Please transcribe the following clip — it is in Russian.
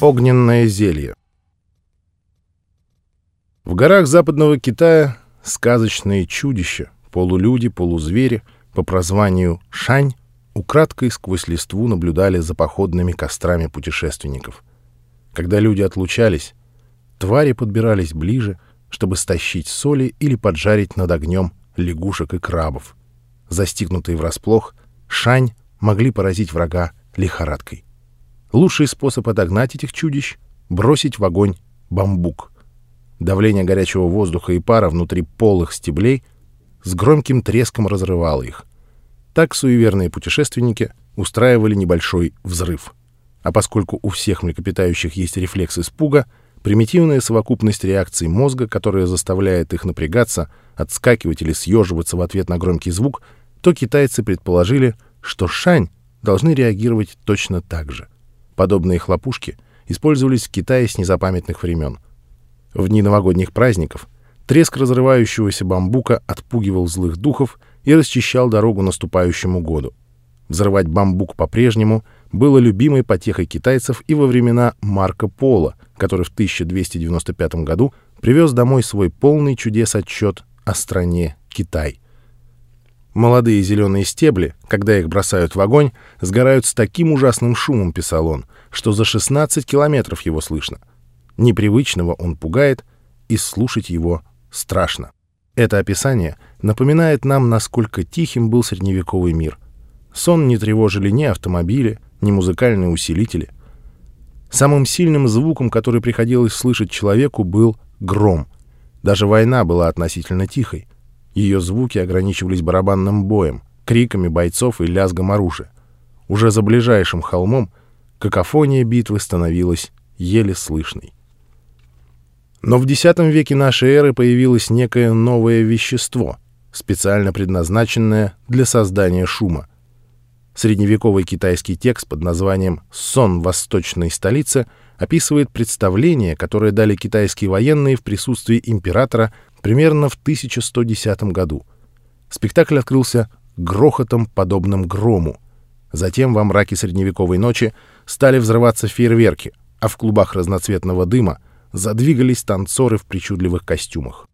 Огненное зелье В горах западного Китая сказочные чудища, полулюди, полузвери, по прозванию Шань, украдкой сквозь листву наблюдали за походными кострами путешественников. Когда люди отлучались, твари подбирались ближе, чтобы стащить соли или поджарить над огнем лягушек и крабов. Застигнутые врасплох, Шань могли поразить врага лихорадкой. Лучший способ отогнать этих чудищ — бросить в огонь бамбук. Давление горячего воздуха и пара внутри полых стеблей с громким треском разрывало их. Так суеверные путешественники устраивали небольшой взрыв. А поскольку у всех млекопитающих есть рефлекс испуга, примитивная совокупность реакций мозга, которая заставляет их напрягаться, отскакивать или съеживаться в ответ на громкий звук, то китайцы предположили, что шань должны реагировать точно так же — Подобные хлопушки использовались в Китае с незапамятных времен. В дни новогодних праздников треск разрывающегося бамбука отпугивал злых духов и расчищал дорогу наступающему году. Взрывать бамбук по-прежнему было любимой потехой китайцев и во времена Марко Поло, который в 1295 году привез домой свой полный чудес отчет о стране Китай — Молодые зеленые стебли, когда их бросают в огонь, сгорают с таким ужасным шумом, писал он, что за 16 километров его слышно. Непривычного он пугает, и слушать его страшно. Это описание напоминает нам, насколько тихим был средневековый мир. Сон не тревожили ни автомобили, ни музыкальные усилители. Самым сильным звуком, который приходилось слышать человеку, был гром. Даже война была относительно тихой. Ее звуки ограничивались барабанным боем, криками бойцов и лязгом оружия. Уже за ближайшим холмом какофония битвы становилась еле слышной. Но в X веке нашей эры появилось некое новое вещество, специально предназначенное для создания шума. Средневековый китайский текст под названием «Сон восточной столицы» описывает представление, которое дали китайские военные в присутствии императора примерно в 1110 году. Спектакль открылся грохотом, подобным грому. Затем во мраке средневековой ночи стали взрываться фейерверки, а в клубах разноцветного дыма задвигались танцоры в причудливых костюмах.